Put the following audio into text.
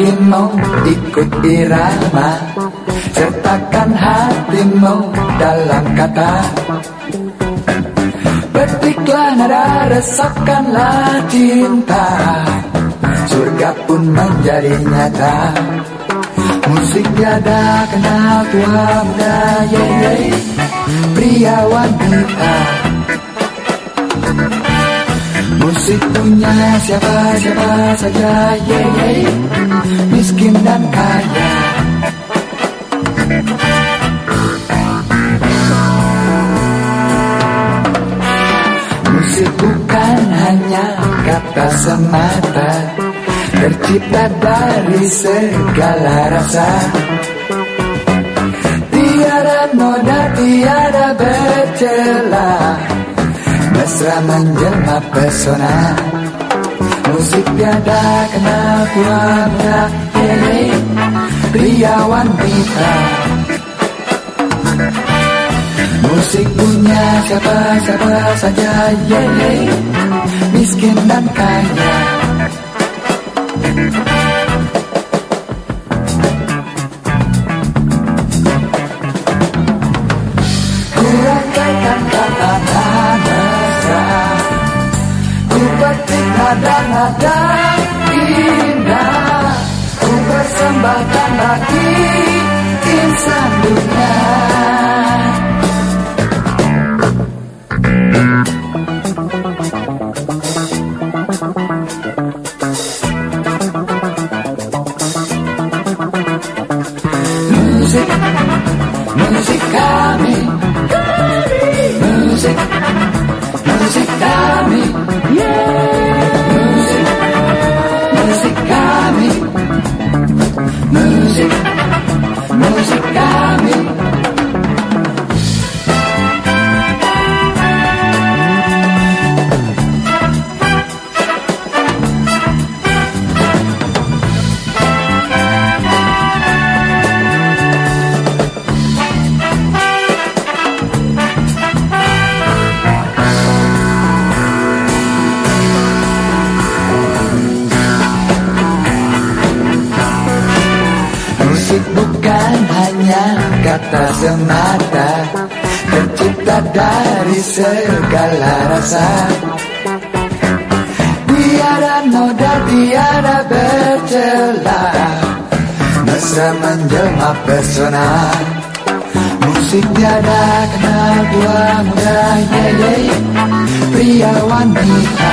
kakimu ikut irama. Sertakan hatimu dalam kata. Petiklah nada resapkanlah cinta. Surga pun menjadi nyata. Musik tiada kenal tua muda ye, ye. Pria wanita Musik punya siapa siapa saja ye, ye. Miskin dan kaya Musik bukan hanya kata semata Tercipta dari segala rasa Mesra menjelma pesona Musik tiada kenal tua muda Pria wanita Musik punya siapa-siapa saja ye, ye. Miskin dan kaya nada-nada indah Ku persembahkan bagi insan dunia. Musik, musik kami. Musik, musik bukan hanya kata semata Tercipta dari segala rasa Tiada noda, tiada bercela Mesra menjelma pesona Musik tiada kenal tua muda ye, ye. Pria wanita